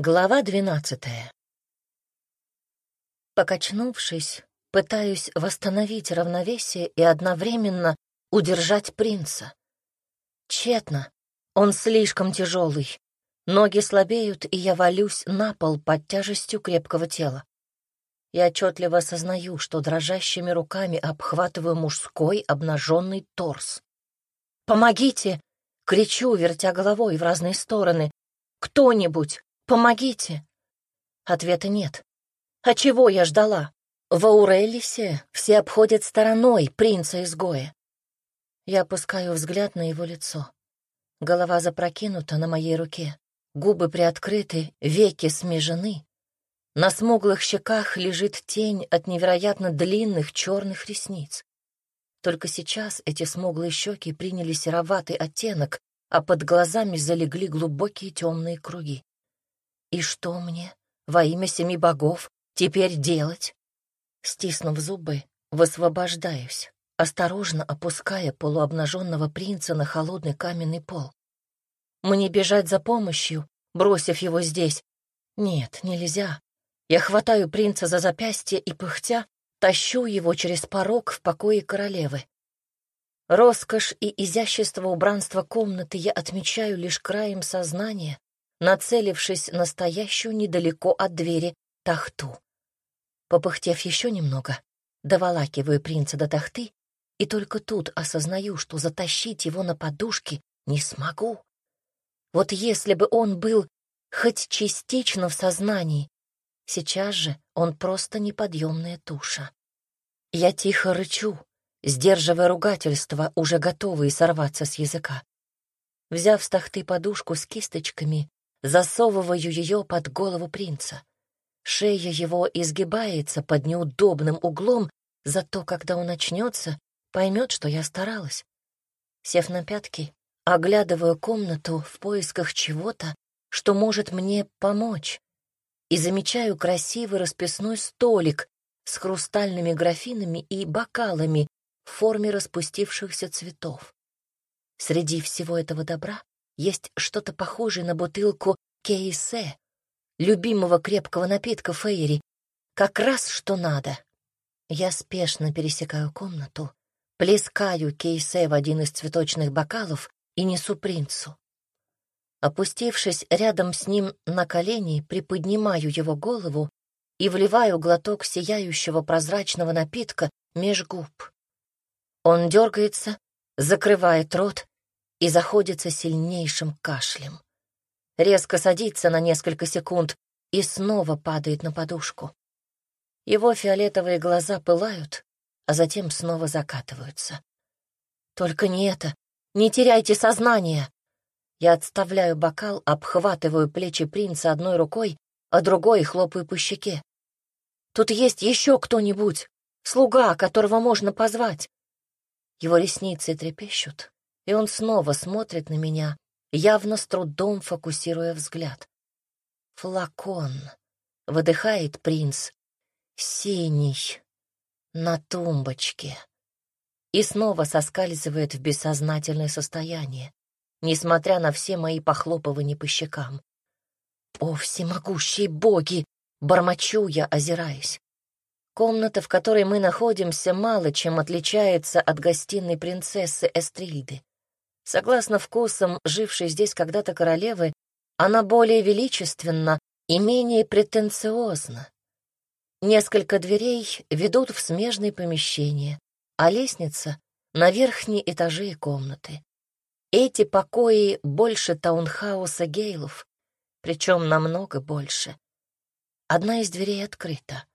Глава двенадцатая. Покачнувшись, пытаюсь восстановить равновесие и одновременно удержать принца. Тщетно. Он слишком тяжелый. Ноги слабеют, и я валюсь на пол под тяжестью крепкого тела. Я отчетливо осознаю, что дрожащими руками обхватываю мужской обнаженный торс. «Помогите!» — кричу, вертя головой в разные стороны. «Кто-нибудь! Помогите!» Ответа нет. А чего я ждала? В Аурелисе все обходят стороной принца-изгоя. Я опускаю взгляд на его лицо. Голова запрокинута на моей руке, губы приоткрыты, веки смежены. На смуглых щеках лежит тень от невероятно длинных черных ресниц. Только сейчас эти смуглые щеки приняли сероватый оттенок, а под глазами залегли глубокие темные круги. И что мне, во имя семи богов, теперь делать? Стиснув зубы, высвобождаюсь, осторожно опуская полуобнаженного принца на холодный каменный пол. Мне бежать за помощью, бросив его здесь? Нет, нельзя. Я хватаю принца за запястье и, пыхтя, тащу его через порог в покое королевы. Роскошь и изящество убранства комнаты я отмечаю лишь краем сознания, нацелившись на стоящую недалеко от двери тахту. Попыхтев еще немного, доволакиваю принца до тахты, и только тут осознаю, что затащить его на подушке не смогу. Вот если бы он был хоть частично в сознании, сейчас же он просто неподъемная туша. Я тихо рычу, сдерживая ругательства, уже готовые сорваться с языка. Взяв с тахты подушку с кисточками, засовываю ее под голову принца. Шея его изгибается под неудобным углом, зато когда он очнется, поймет, что я старалась. Сев на пятки, оглядываю комнату в поисках чего-то, что может мне помочь, и замечаю красивый расписной столик с хрустальными графинами и бокалами в форме распустившихся цветов. Среди всего этого добра есть что-то похожее на бутылку кейсе, любимого крепкого напитка Фейри, как раз что надо. Я спешно пересекаю комнату, плескаю кейсе в один из цветочных бокалов и несу принцу. Опустившись рядом с ним на колени, приподнимаю его голову и вливаю глоток сияющего прозрачного напитка меж губ. Он дергается, закрывает рот и заходится сильнейшим кашлем. Резко садится на несколько секунд и снова падает на подушку. Его фиолетовые глаза пылают, а затем снова закатываются. Только не это. Не теряйте сознание. Я отставляю бокал, обхватываю плечи принца одной рукой, а другой хлопаю по щеке. Тут есть еще кто-нибудь, слуга, которого можно позвать. Его ресницы трепещут, и он снова смотрит на меня, явно с трудом фокусируя взгляд. Флакон. Выдыхает принц. Синий. На тумбочке. И снова соскальзывает в бессознательное состояние, несмотря на все мои похлопывания по щекам. О, всемогущие боги! Бормочу я, озираясь. Комната, в которой мы находимся, мало чем отличается от гостиной принцессы Эстрильды. Согласно вкусам жившей здесь когда-то королевы, она более величественна и менее претенциозна. Несколько дверей ведут в смежные помещения, а лестница — на верхние этажи и комнаты. Эти покои больше таунхауса Гейлов, причем намного больше. Одна из дверей открыта.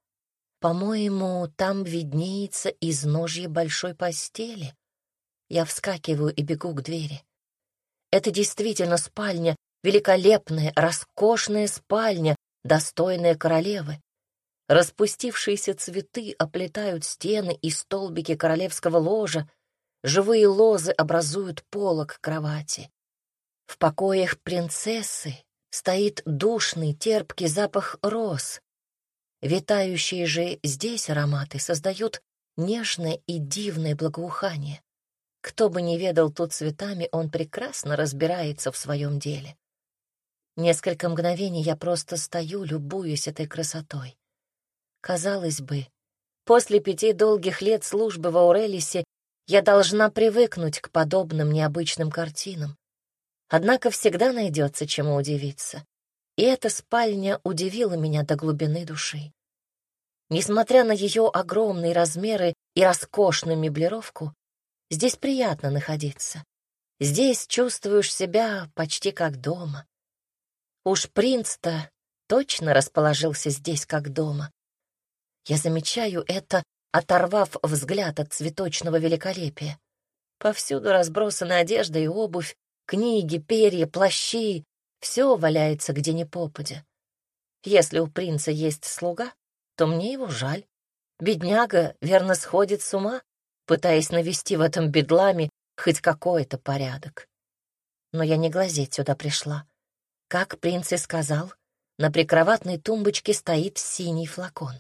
По-моему, там виднеется изножье большой постели. Я вскакиваю и бегу к двери. Это действительно спальня, великолепная, роскошная спальня, достойная королевы. Распустившиеся цветы оплетают стены и столбики королевского ложа, живые лозы образуют полок кровати. В покоях принцессы стоит душный, терпкий запах роз. Витающие же здесь ароматы создают нежное и дивное благоухание. Кто бы ни ведал тут цветами, он прекрасно разбирается в своем деле. Несколько мгновений я просто стою, любуюсь этой красотой. Казалось бы, после пяти долгих лет службы в Аурелисе я должна привыкнуть к подобным необычным картинам. Однако всегда найдется чему удивиться. И эта спальня удивила меня до глубины души. Несмотря на ее огромные размеры и роскошную меблировку, здесь приятно находиться. Здесь чувствуешь себя почти как дома. Уж принц-то точно расположился здесь как дома. Я замечаю это, оторвав взгляд от цветочного великолепия. Повсюду разбросаны одежда и обувь, книги, перья, плащи. Все валяется где ни попадя. Если у принца есть слуга, то мне его жаль. Бедняга верно сходит с ума, пытаясь навести в этом бедламе хоть какой-то порядок. Но я не глазеть сюда пришла. Как принц и сказал, на прикроватной тумбочке стоит синий флакон.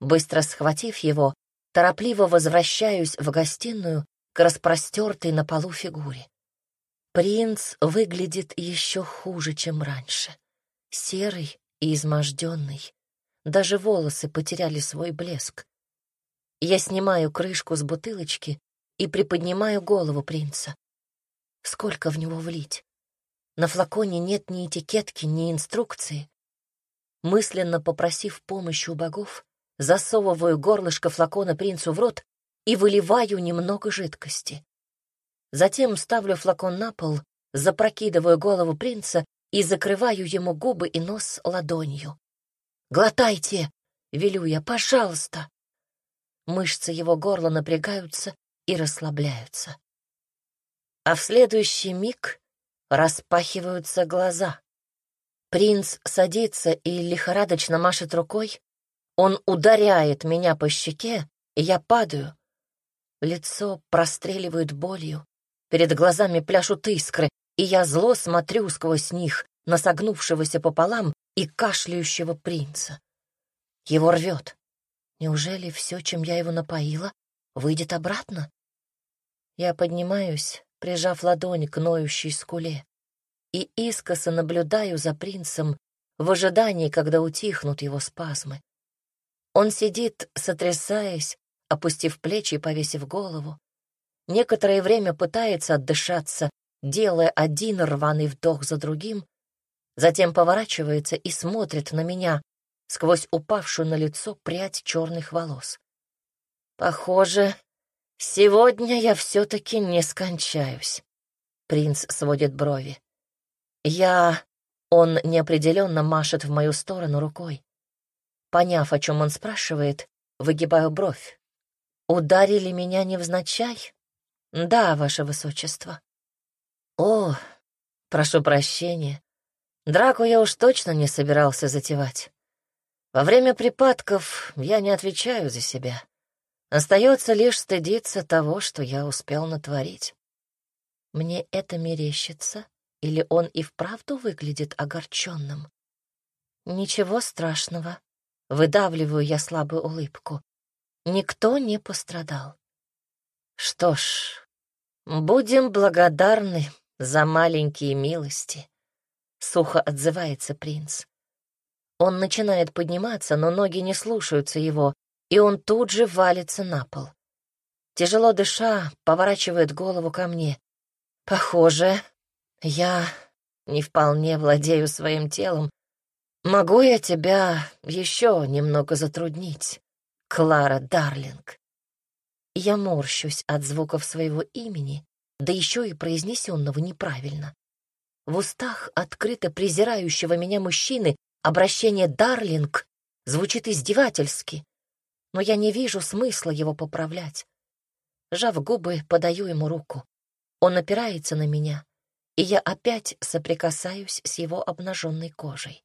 Быстро схватив его, торопливо возвращаюсь в гостиную к распростертой на полу фигуре. Принц выглядит еще хуже, чем раньше. Серый и изможденный. Даже волосы потеряли свой блеск. Я снимаю крышку с бутылочки и приподнимаю голову принца. Сколько в него влить? На флаконе нет ни этикетки, ни инструкции. Мысленно попросив помощи у богов, засовываю горлышко флакона принцу в рот и выливаю немного жидкости. Затем ставлю флакон на пол, запрокидываю голову принца и закрываю ему губы и нос ладонью. «Глотайте!» — велю я, «пожалуйста!» Мышцы его горла напрягаются и расслабляются. А в следующий миг распахиваются глаза. Принц садится и лихорадочно машет рукой, он ударяет меня по щеке, и я падаю. Лицо простреливает болью, перед глазами пляшут искры, и я зло смотрю сквозь них на согнувшегося пополам и кашляющего принца. Его рвет. Неужели все, чем я его напоила, выйдет обратно? Я поднимаюсь, прижав ладонь к ноющей скуле, и искоса наблюдаю за принцем в ожидании, когда утихнут его спазмы. Он сидит, сотрясаясь, опустив плечи и повесив голову. Некоторое время пытается отдышаться, делая один рваный вдох за другим, затем поворачивается и смотрит на меня сквозь упавшую на лицо прядь черных волос. «Похоже, сегодня я все-таки не скончаюсь», — принц сводит брови. «Я...» — он неопределенно машет в мою сторону рукой. Поняв, о чем он спрашивает, выгибаю бровь. «Ударили меня невзначай?» «Да, ваше высочество». «О, прошу прощения. Драку я уж точно не собирался затевать. Во время припадков я не отвечаю за себя. Остается лишь стыдиться того, что я успел натворить. Мне это мерещится, или он и вправду выглядит огорченным? Ничего страшного. Выдавливаю я слабую улыбку. Никто не пострадал. Что ж, будем благодарны за маленькие милости. Сухо отзывается принц. Он начинает подниматься, но ноги не слушаются его, и он тут же валится на пол. Тяжело дыша, поворачивает голову ко мне. Похоже, я не вполне владею своим телом, «Могу я тебя еще немного затруднить, Клара Дарлинг?» Я морщусь от звуков своего имени, да еще и произнесенного неправильно. В устах открыто презирающего меня мужчины обращение «Дарлинг» звучит издевательски, но я не вижу смысла его поправлять. Жав губы, подаю ему руку. Он опирается на меня, и я опять соприкасаюсь с его обнаженной кожей.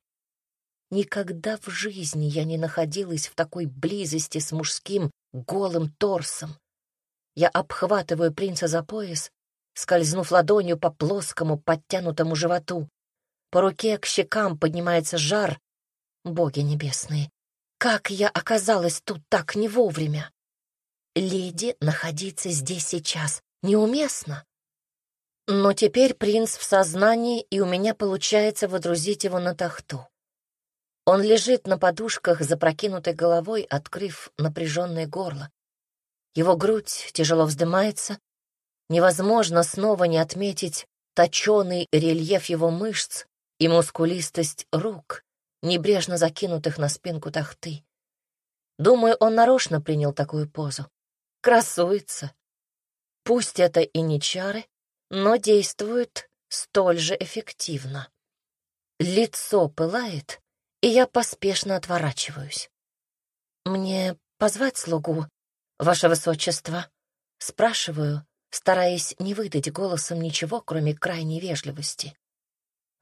Никогда в жизни я не находилась в такой близости с мужским голым торсом. Я обхватываю принца за пояс, скользнув ладонью по плоскому подтянутому животу. По руке к щекам поднимается жар. Боги небесные, как я оказалась тут так не вовремя? Леди находиться здесь сейчас неуместно. Но теперь принц в сознании, и у меня получается водрузить его на тахту. Он лежит на подушках, запрокинутой головой, открыв напряженное горло. Его грудь тяжело вздымается. Невозможно снова не отметить точеный рельеф его мышц и мускулистость рук, небрежно закинутых на спинку тахты. Думаю, он нарочно принял такую позу. Красуется. Пусть это и не чары, но действует столь же эффективно. Лицо пылает, и я поспешно отворачиваюсь. «Мне позвать слугу, ваше высочество?» Спрашиваю, стараясь не выдать голосом ничего, кроме крайней вежливости.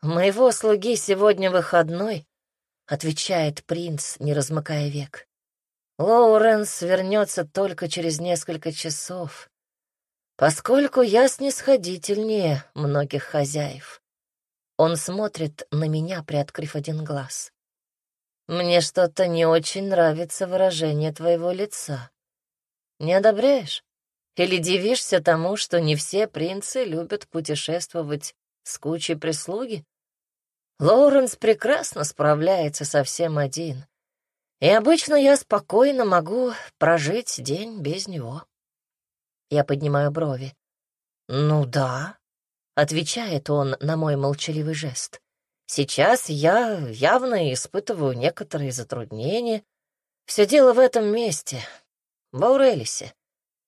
«Моего слуги сегодня выходной», — отвечает принц, не размыкая век. «Лоуренс вернется только через несколько часов, поскольку я снисходительнее многих хозяев». Он смотрит на меня, приоткрыв один глаз. Мне что-то не очень нравится выражение твоего лица. Не одобряешь? Или дивишься тому, что не все принцы любят путешествовать с кучей прислуги? Лоуренс прекрасно справляется совсем один. И обычно я спокойно могу прожить день без него. Я поднимаю брови. «Ну да», — отвечает он на мой молчаливый жест. Сейчас я явно испытываю некоторые затруднения. Все дело в этом месте, в Аурелисе.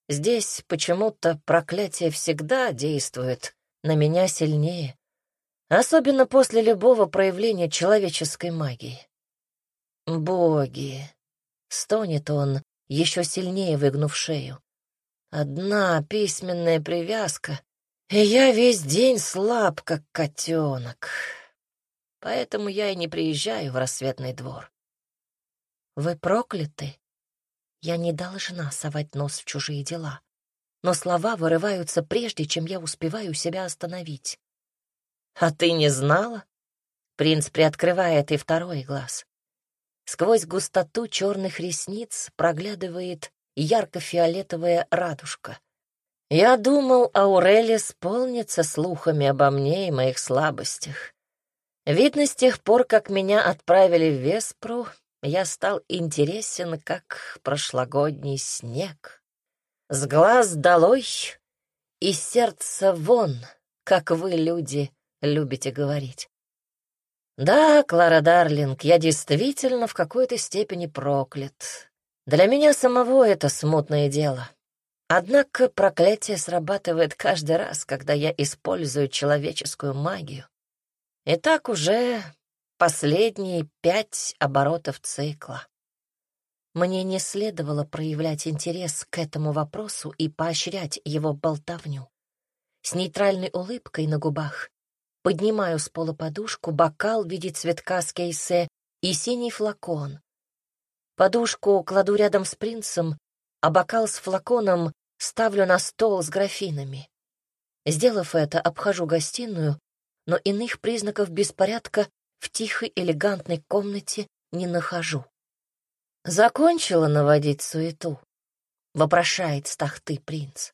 Здесь почему-то проклятие всегда действует на меня сильнее, особенно после любого проявления человеческой магии. «Боги!» — стонет он, еще сильнее выгнув шею. «Одна письменная привязка, и я весь день слаб, как котенок». Поэтому я и не приезжаю в рассветный двор. Вы прокляты? Я не должна совать нос в чужие дела. Но слова вырываются прежде, чем я успеваю себя остановить. А ты не знала? Принц приоткрывает и второй глаз. Сквозь густоту черных ресниц проглядывает ярко-фиолетовая радужка. Я думал, Аурели сполнится слухами обо мне и моих слабостях. Видно, с тех пор, как меня отправили в Веспру, я стал интересен, как прошлогодний снег. С глаз долой и сердце вон, как вы, люди, любите говорить. Да, Клара Дарлинг, я действительно в какой-то степени проклят. Для меня самого это смутное дело. Однако проклятие срабатывает каждый раз, когда я использую человеческую магию. И так уже последние пять оборотов цикла. Мне не следовало проявлять интерес к этому вопросу и поощрять его болтовню. С нейтральной улыбкой на губах поднимаю с пола подушку, бокал в виде цветка с кейсе и синий флакон. Подушку кладу рядом с принцем, а бокал с флаконом ставлю на стол с графинами. Сделав это, обхожу гостиную но иных признаков беспорядка в тихой элегантной комнате не нахожу. «Закончила наводить суету?» — вопрошает с тахты принц.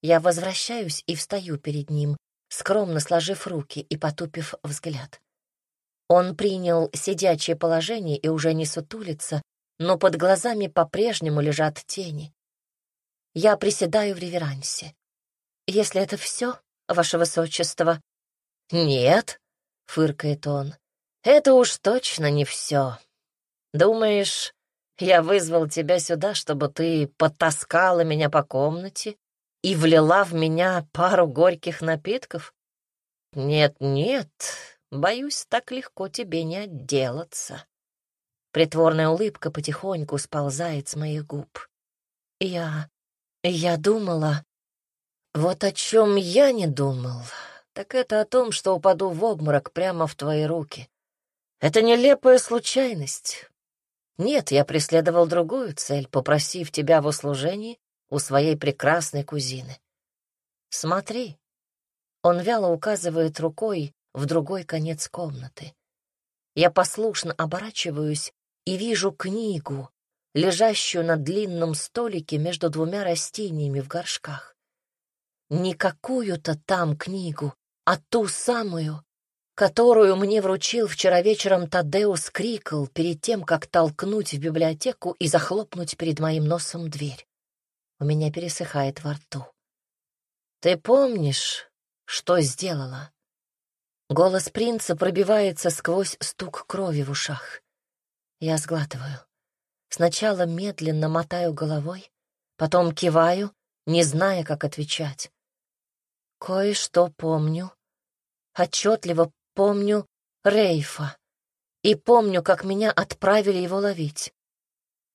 Я возвращаюсь и встаю перед ним, скромно сложив руки и потупив взгляд. Он принял сидячее положение и уже не сутулится, но под глазами по-прежнему лежат тени. Я приседаю в реверансе. Если это все, ваше высочество, «Нет», — фыркает он, — «это уж точно не все. Думаешь, я вызвал тебя сюда, чтобы ты потаскала меня по комнате и влила в меня пару горьких напитков? Нет-нет, боюсь, так легко тебе не отделаться». Притворная улыбка потихоньку сползает с моих губ. Я... я думала... Вот о чем я не думал так это о том, что упаду в обморок прямо в твои руки. Это нелепая случайность. Нет, я преследовал другую цель, попросив тебя в услужении у своей прекрасной кузины. Смотри. Он вяло указывает рукой в другой конец комнаты. Я послушно оборачиваюсь и вижу книгу, лежащую на длинном столике между двумя растениями в горшках. Не какую-то там книгу, а ту самую, которую мне вручил вчера вечером Тадеус Крикл перед тем, как толкнуть в библиотеку и захлопнуть перед моим носом дверь. У меня пересыхает во рту. «Ты помнишь, что сделала?» Голос принца пробивается сквозь стук крови в ушах. Я сглатываю. Сначала медленно мотаю головой, потом киваю, не зная, как отвечать. Кое-что помню. Отчетливо помню Рейфа. И помню, как меня отправили его ловить.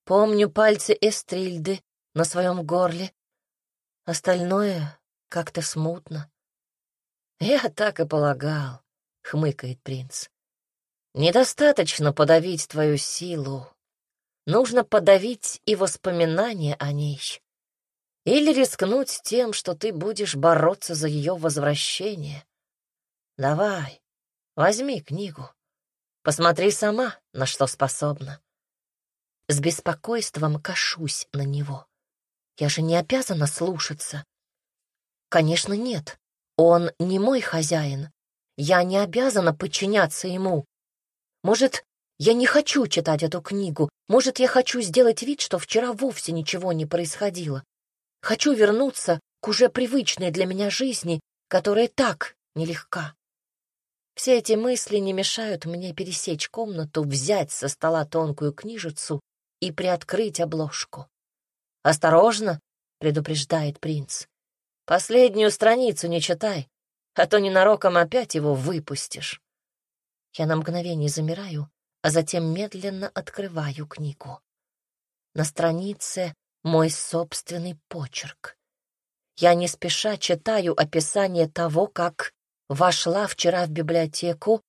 Помню пальцы Эстрильды на своем горле. Остальное как-то смутно. «Я так и полагал», — хмыкает принц. «Недостаточно подавить твою силу, Нужно подавить и воспоминания о ней. Или рискнуть тем, что ты будешь бороться за ее возвращение. Давай, возьми книгу. Посмотри сама, на что способна. С беспокойством кашусь на него. Я же не обязана слушаться. Конечно, нет. Он не мой хозяин. Я не обязана подчиняться ему. Может, я не хочу читать эту книгу. Может, я хочу сделать вид, что вчера вовсе ничего не происходило. Хочу вернуться к уже привычной для меня жизни, которая так нелегка. Все эти мысли не мешают мне пересечь комнату, взять со стола тонкую книжицу и приоткрыть обложку. «Осторожно!» — предупреждает принц. «Последнюю страницу не читай, а то ненароком опять его выпустишь». Я на мгновение замираю, а затем медленно открываю книгу. На странице мой собственный почерк. Я не спеша читаю описание того, как вошла вчера в библиотеку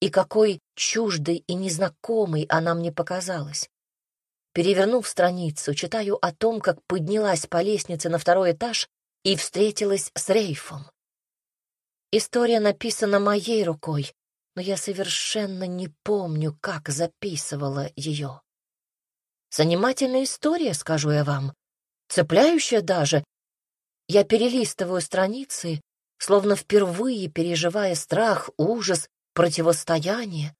и какой чуждой и незнакомой она мне показалась. Перевернув страницу, читаю о том, как поднялась по лестнице на второй этаж и встретилась с Рейфом. История написана моей рукой, но я совершенно не помню, как записывала ее. Занимательная история, скажу я вам, цепляющая даже. Я перелистываю страницы, словно впервые переживая страх, ужас, противостояние,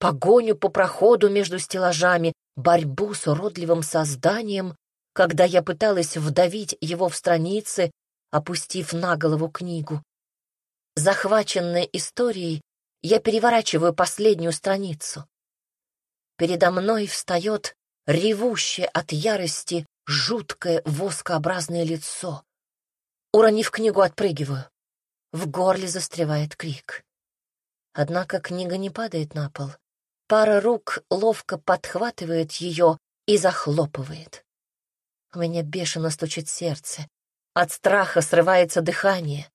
погоню по проходу между стеллажами, борьбу с уродливым созданием, когда я пыталась вдавить его в страницы, опустив на голову книгу. Захваченная историей, я переворачиваю последнюю страницу. Передо мной встает ревущее от ярости жуткое воскообразное лицо. Уронив книгу, отпрыгиваю. В горле застревает крик. Однако книга не падает на пол. Пара рук ловко подхватывает ее и захлопывает. У меня бешено стучит сердце. От страха срывается дыхание.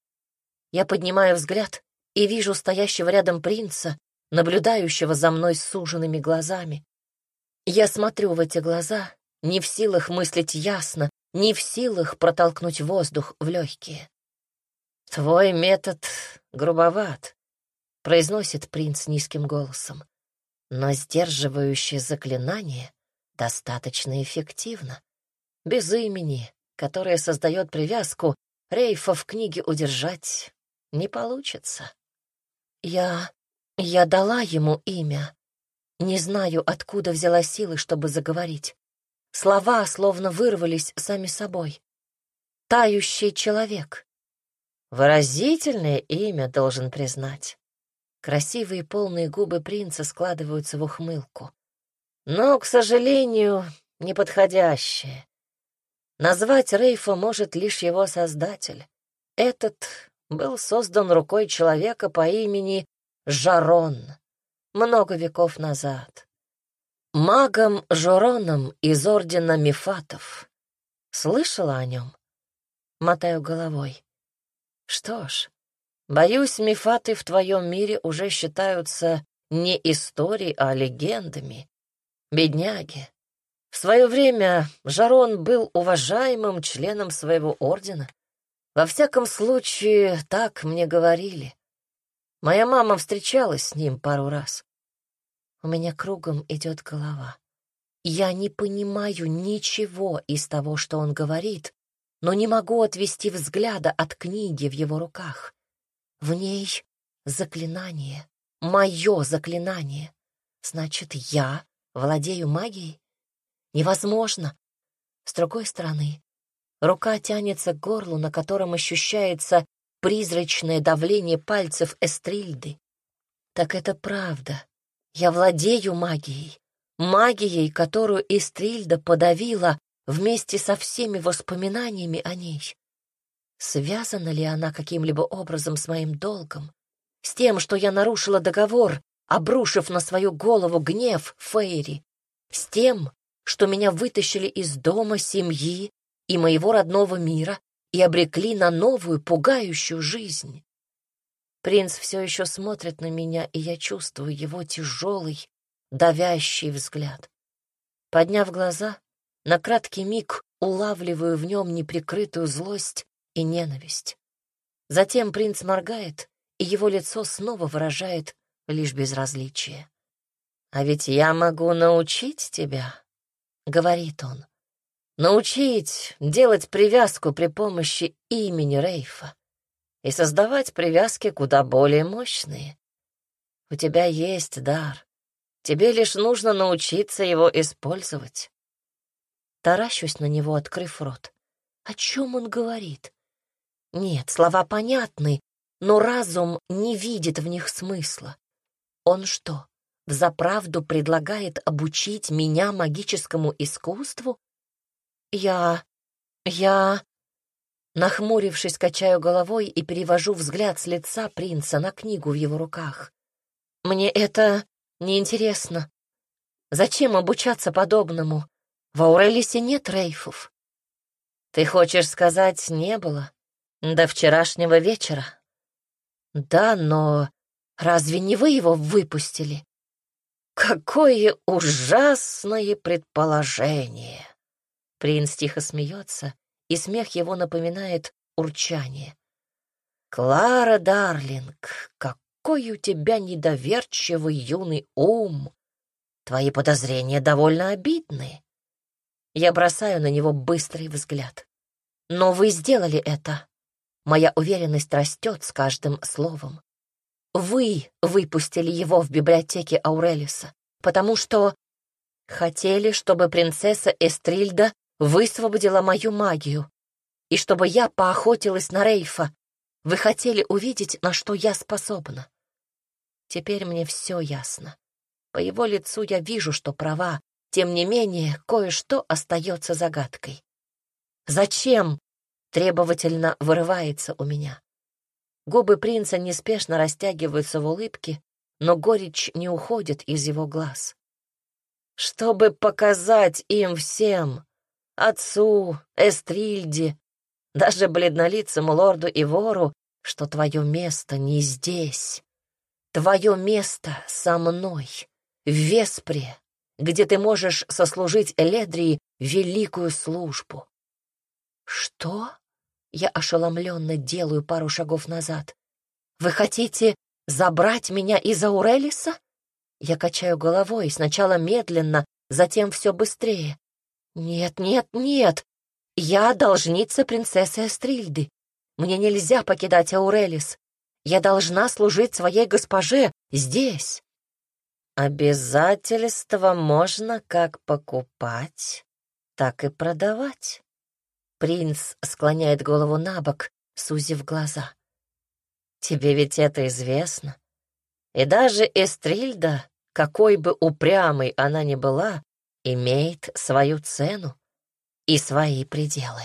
Я поднимаю взгляд и вижу стоящего рядом принца, наблюдающего за мной с суженными глазами. Я смотрю в эти глаза, не в силах мыслить ясно, не в силах протолкнуть воздух в легкие. «Твой метод грубоват», — произносит принц низким голосом, «но сдерживающее заклинание достаточно эффективно. Без имени, которое создает привязку, Рейфа в книге удержать не получится». Я... я дала ему имя. Не знаю, откуда взяла силы, чтобы заговорить. Слова словно вырвались сами собой. Тающий человек. Выразительное имя, должен признать. Красивые полные губы принца складываются в ухмылку. Но, к сожалению, неподходящее. Назвать Рейфа может лишь его создатель. Этот был создан рукой человека по имени Жарон много веков назад. Магом Жороном из ордена Мифатов. Слышала о нем? Мотаю головой. Что ж, боюсь, Мифаты в твоем мире уже считаются не историей, а легендами. Бедняги. В свое время Жарон был уважаемым членом своего ордена. Во всяком случае, так мне говорили. Моя мама встречалась с ним пару раз. У меня кругом идет голова. Я не понимаю ничего из того, что он говорит, но не могу отвести взгляда от книги в его руках. В ней заклинание, мое заклинание. Значит, я владею магией? Невозможно. С другой стороны, рука тянется к горлу, на котором ощущается призрачное давление пальцев Эстрильды. Так это правда. Я владею магией. Магией, которую Эстрильда подавила вместе со всеми воспоминаниями о ней. Связана ли она каким-либо образом с моим долгом? С тем, что я нарушила договор, обрушив на свою голову гнев Фейри? С тем, что меня вытащили из дома, семьи и моего родного мира и обрекли на новую, пугающую жизнь? Принц все еще смотрит на меня, и я чувствую его тяжелый, давящий взгляд. Подняв глаза, на краткий миг улавливаю в нем неприкрытую злость и ненависть. Затем принц моргает, и его лицо снова выражает лишь безразличие. «А ведь я могу научить тебя», — говорит он. «Научить делать привязку при помощи имени Рейфа и создавать привязки куда более мощные. У тебя есть дар. Тебе лишь нужно научиться его использовать. Таращусь на него, открыв рот. О чем он говорит? Нет, слова понятны, но разум не видит в них смысла. Он что, взаправду предлагает обучить меня магическому искусству? Я... я... Нахмурившись, качаю головой и перевожу взгляд с лица принца на книгу в его руках. Мне это неинтересно. Зачем обучаться подобному? В Аурелисе нет рейфов. Ты хочешь сказать, не было? До вчерашнего вечера? Да, но разве не вы его выпустили? Какое ужасное предположение! Принц тихо смеется, и смех его напоминает урчание. Клара Дарлинг, какой у тебя недоверчивый юный ум! Твои подозрения довольно обидные. Я бросаю на него быстрый взгляд. Но вы сделали это. Моя уверенность растет с каждым словом. Вы выпустили его в библиотеке Аурелиса, потому что хотели, чтобы принцесса Эстрильда высвободила мою магию, и чтобы я поохотилась на Рейфа. Вы хотели увидеть, на что я способна. Теперь мне все ясно. По его лицу я вижу, что права, тем не менее, кое-что остается загадкой. «Зачем?» — требовательно вырывается у меня. Губы принца неспешно растягиваются в улыбке, но горечь не уходит из его глаз. «Чтобы показать им всем, отцу, Эстрильде, даже бледнолицему лорду и вору, что твое место не здесь. Твое место со мной, в Веспре, где ты можешь сослужить Эледрии великую службу. Что? Я ошеломленно делаю пару шагов назад. Вы хотите забрать меня из Аурелиса? Я качаю головой, сначала медленно, затем все быстрее. Нет, нет, нет. Я должница принцессы Эстрильды. Мне нельзя покидать Аурелис. Я должна служить своей госпоже здесь. Обязательства можно как покупать, так и продавать. Принц склоняет голову на бок, сузив глаза. Тебе ведь это известно. И даже Эстрильда, какой бы упрямой она ни была, имеет свою цену и свои пределы.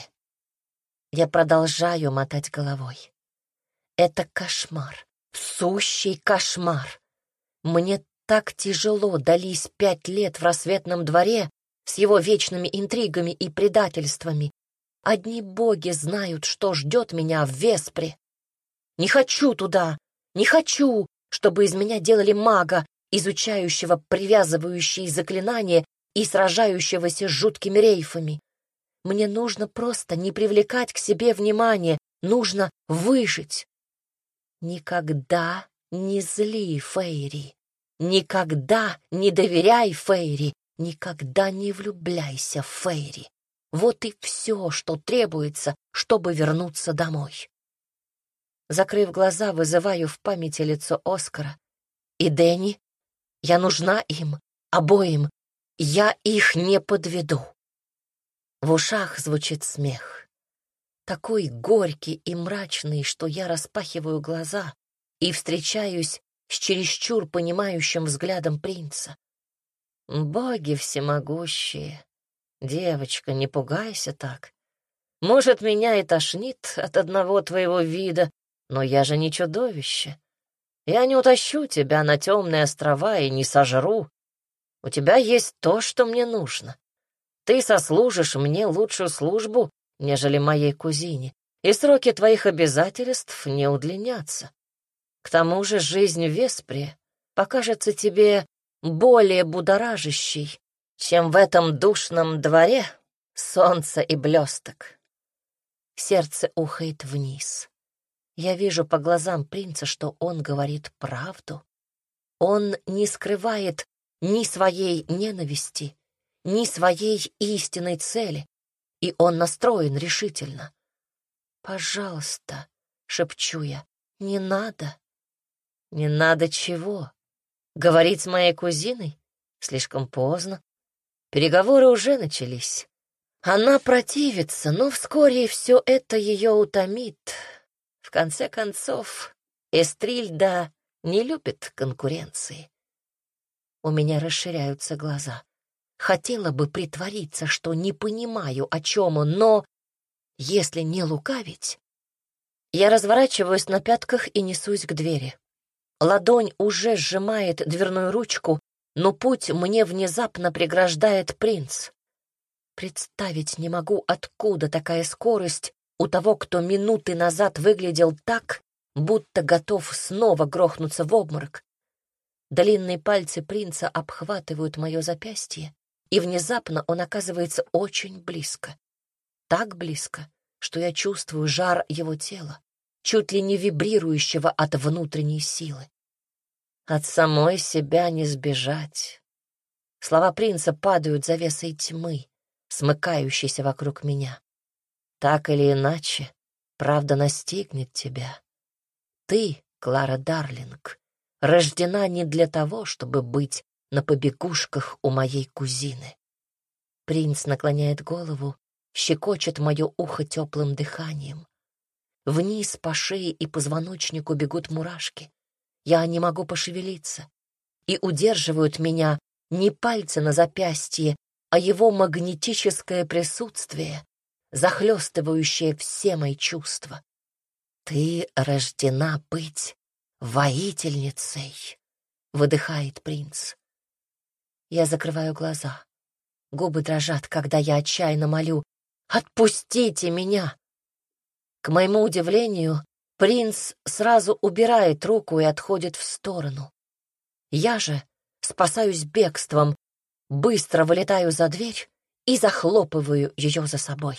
Я продолжаю мотать головой. Это кошмар, сущий кошмар. Мне так тяжело дались пять лет в рассветном дворе с его вечными интригами и предательствами. Одни боги знают, что ждет меня в Веспре. Не хочу туда, не хочу, чтобы из меня делали мага, изучающего привязывающие заклинания и сражающегося с жуткими рейфами. Мне нужно просто не привлекать к себе внимания, нужно выжить. Никогда не зли, Фейри. Никогда не доверяй Фейри, никогда не влюбляйся в Фейри. Вот и все, что требуется, чтобы вернуться домой. Закрыв глаза, вызываю в памяти лицо Оскара. И Дэнни. Я нужна им, обоим. Я их не подведу. В ушах звучит смех. Такой горький и мрачный, что я распахиваю глаза и встречаюсь с чересчур понимающим взглядом принца. Боги всемогущие. Девочка, не пугайся так. Может, меня и тошнит от одного твоего вида, но я же не чудовище. Я не утащу тебя на темные острова и не сожру. У тебя есть то, что мне нужно. Ты сослужишь мне лучшую службу, нежели моей кузине, и сроки твоих обязательств не удлинятся. К тому же жизнь в Веспре покажется тебе более будоражащей, чем в этом душном дворе солнце и блесток. Сердце ухает вниз. Я вижу по глазам принца, что он говорит правду. Он не скрывает ни своей ненависти, ни своей истинной цели, и он настроен решительно. «Пожалуйста», — шепчу я, — «не надо». «Не надо чего? Говорить с моей кузиной? Слишком поздно. Переговоры уже начались. Она противится, но вскоре все это ее утомит, в конце концов, Эстрильда не любит конкуренции. У меня расширяются глаза. Хотела бы притвориться, что не понимаю, о чем он, но, если не лукавить... Я разворачиваюсь на пятках и несусь к двери. Ладонь уже сжимает дверную ручку, но путь мне внезапно преграждает принц. Представить не могу, откуда такая скорость у того, кто минуты назад выглядел так, будто готов снова грохнуться в обморок. Длинные пальцы принца обхватывают мое запястье, и внезапно он оказывается очень близко. Так близко, что я чувствую жар его тела, чуть ли не вибрирующего от внутренней силы. От самой себя не сбежать. Слова принца падают завесой тьмы, смыкающейся вокруг меня. Так или иначе, правда настигнет тебя. Ты, Клара Дарлинг, рождена не для того, чтобы быть на побегушках у моей кузины. Принц наклоняет голову, щекочет мое ухо теплым дыханием. Вниз по шее и позвоночнику бегут мурашки. Я не могу пошевелиться. И удерживают меня не пальцы на запястье, а его магнетическое присутствие, захлестывающее все мои чувства. «Ты рождена быть воительницей», — выдыхает принц. Я закрываю глаза. Губы дрожат, когда я отчаянно молю «Отпустите меня!». К моему удивлению, принц сразу убирает руку и отходит в сторону. Я же спасаюсь бегством, быстро вылетаю за дверь и захлопываю ее за собой.